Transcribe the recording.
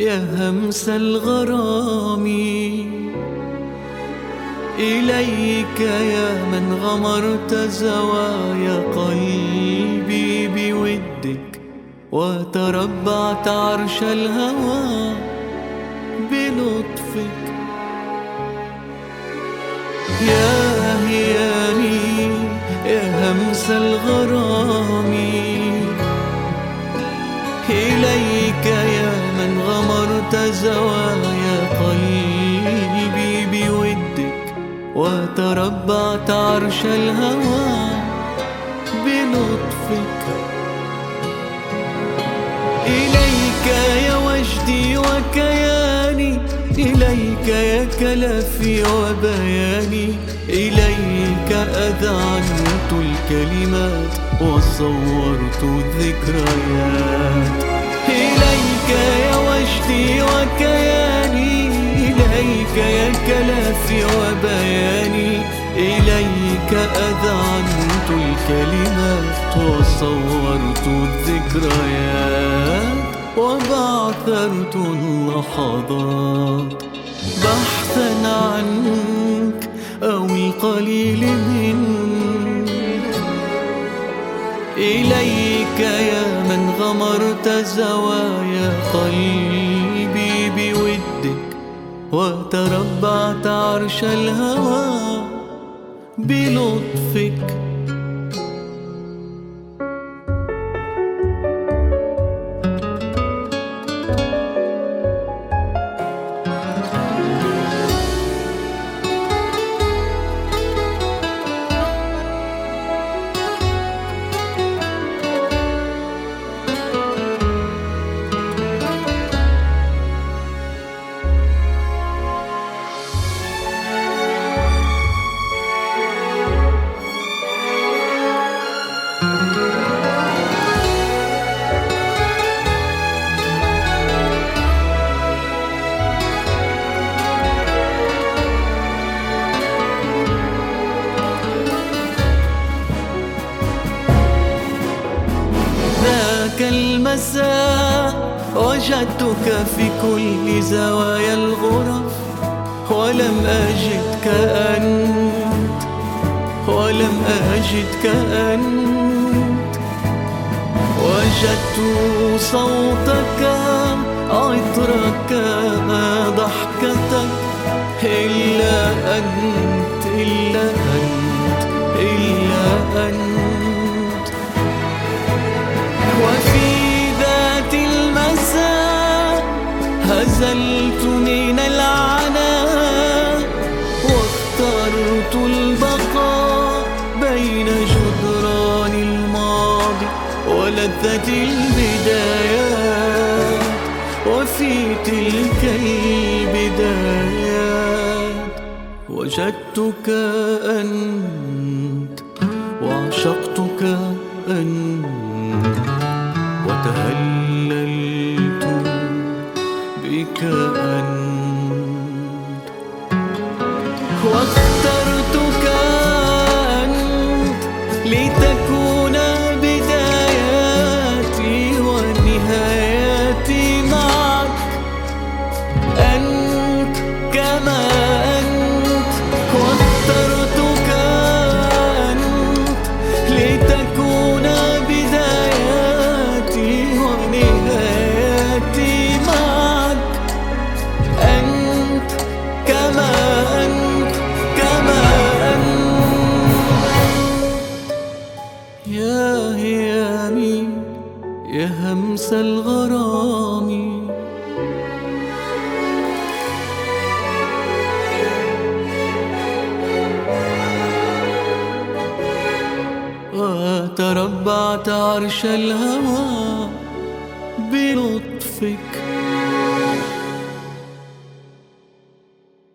يا همس الغرام. إليك يا من غمرت زوايا قلبي بودك وتربعت عرش الهوى بلطفك. يا هيامي يا همس الغرام. غمرت زوايا قلبي بودك وتربعت عرش الهوى بلطفك. إليك يا وجدي وكياني إليك يا كلفي وبياني إليك أذعنت الكلمات وصورت الذكريات. إليك يا وجدي وكياني إليك يا كلافي وبياني إليك أذعنت الكلمات وصورت الذكريات وبعثرت اللحظات بحثا عنك أو القليل منك. إليك يا غمرت زوايا قلبي بودك وتربعت عرش الهوى بلطفك. المساء وجدتك في كل زوايا الغرف ولم أجدك أنت ولم أجدك أنت. وجدت صوتك عطرك ضحكتك إلا أنت إلا أنت إلا أنت. ولذة البدايات وفي تلك البدايات وجدتك أنت وعشقتك أنت وتهللت بك أنت واخترتك أنت لتكون my وتربعت عرش الهوى بلطفك.